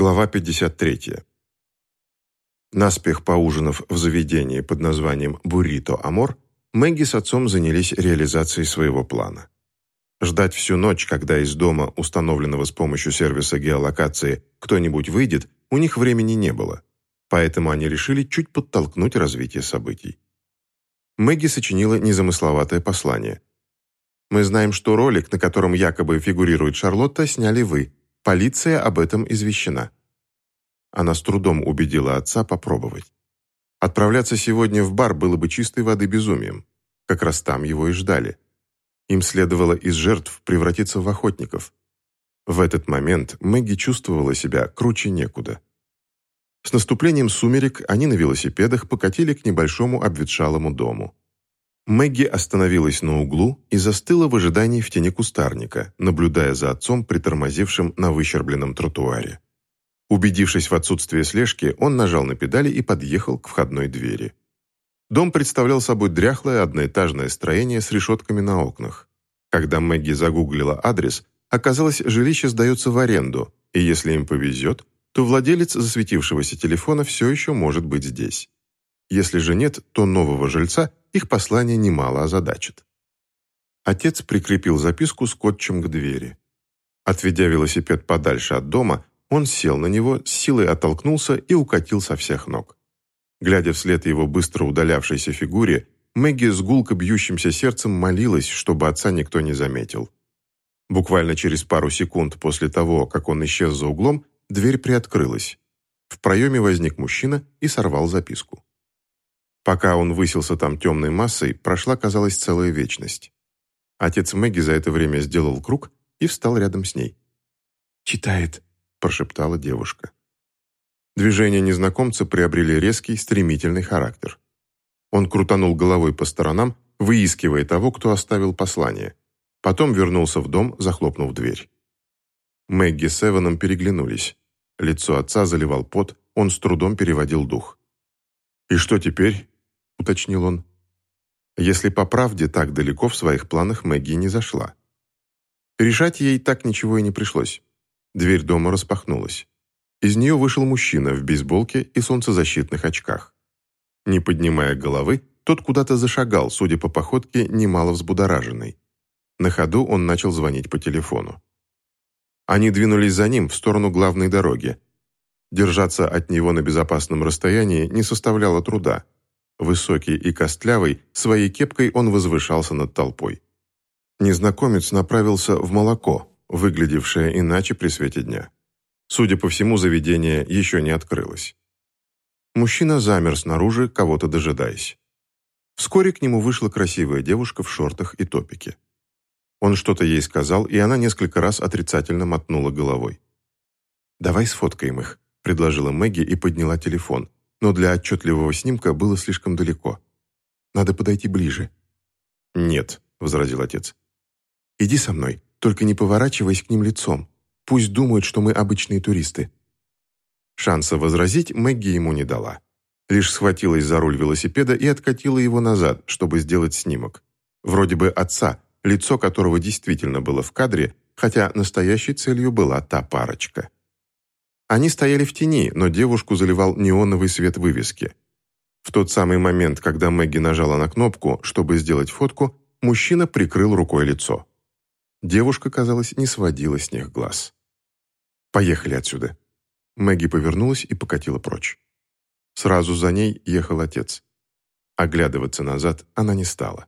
Глава 53. Наспех поужинав в заведении под названием «Буррито Амор», Мэгги с отцом занялись реализацией своего плана. Ждать всю ночь, когда из дома, установленного с помощью сервиса геолокации, кто-нибудь выйдет, у них времени не было. Поэтому они решили чуть подтолкнуть развитие событий. Мэгги сочинила незамысловатое послание. «Мы знаем, что ролик, на котором якобы фигурирует Шарлотта, сняли вы. Полиция об этом извещена». Она с трудом убедила отца попробовать. Отправляться сегодня в бар было бы чистой воды безумием. Как раз там его и ждали. Им следовало из жертв превратиться в охотников. В этот момент Мэгги чувствовала себя круче некуда. С наступлением сумерек они на велосипедах покатили к небольшому обветшалому дому. Мэгги остановилась на углу и застыла в ожидании в тени кустарника, наблюдая за отцом, притормозившим на выщербленном тротуаре. Убедившись в отсутствии слежки, он нажал на педали и подъехал к входной двери. Дом представлял собой дряхлое одноэтажное строение с решетками на окнах. Когда Мэгги загуглила адрес, оказалось, жилище сдается в аренду, и если им повезет, то владелец засветившегося телефона все еще может быть здесь. Если же нет, то нового жильца их послание немало озадачит. Отец прикрепил записку скотчем к двери. Отведя велосипед подальше от дома, он сел на него, с силой оттолкнулся и укатил со всех ног. Глядя вслед его быстро удалявшейся фигуре, Мэгги с гулко бьющимся сердцем молилась, чтобы отца никто не заметил. Буквально через пару секунд после того, как он исчез за углом, дверь приоткрылась. В проеме возник мужчина и сорвал записку. Пока он высился там темной массой, прошла, казалось, целая вечность. Отец Мэгги за это время сделал круг и встал рядом с ней. «Читает», прошептала девушка. Движения незнакомца приобрели резкий, стремительный характер. Он крутанул головой по сторонам, выискивая того, кто оставил послание. Потом вернулся в дом, захлопнув дверь. Мэгги с Эваном переглянулись. Лицо отца заливал пот, он с трудом переводил дух. «И что теперь?» — уточнил он. Если по правде так далеко в своих планах Мэгги не зашла. Решать ей так ничего и не пришлось. Дверь дома распахнулась. Из нее вышел мужчина в бейсболке и солнцезащитных очках. Не поднимая головы, тот куда-то зашагал, судя по походке, немало взбудораженный. На ходу он начал звонить по телефону. Они двинулись за ним в сторону главной дороги. Держаться от него на безопасном расстоянии не составляло труда. Высокий и костлявый, своей кепкой он возвышался над толпой. Незнакомец направился в молоко, выглядевшее иначе при свете дня. Судя по всему, заведение еще не открылось. Мужчина замер снаружи, кого-то дожидаясь. Вскоре к нему вышла красивая девушка в шортах и топике. Он что-то ей сказал, и она несколько раз отрицательно мотнула головой. «Давай сфоткаем их», — предложила Мэгги и подняла телефон, но для отчетливого снимка было слишком далеко. «Надо подойти ближе». «Нет», — возразил отец. «Иди со мной», только не поворачиваясь к ним лицом. Пусть думают, что мы обычные туристы». Шанса возразить Мэгги ему не дала. Лишь схватилась за руль велосипеда и откатила его назад, чтобы сделать снимок. Вроде бы отца, лицо которого действительно было в кадре, хотя настоящей целью была та парочка. Они стояли в тени, но девушку заливал неоновый свет вывески. В тот самый момент, когда Мэгги нажала на кнопку, чтобы сделать фотку, мужчина прикрыл рукой лицо. Девушка, казалось, не сводила с них глаз. «Поехали отсюда». Мэгги повернулась и покатила прочь. Сразу за ней ехал отец. Оглядываться назад она не стала.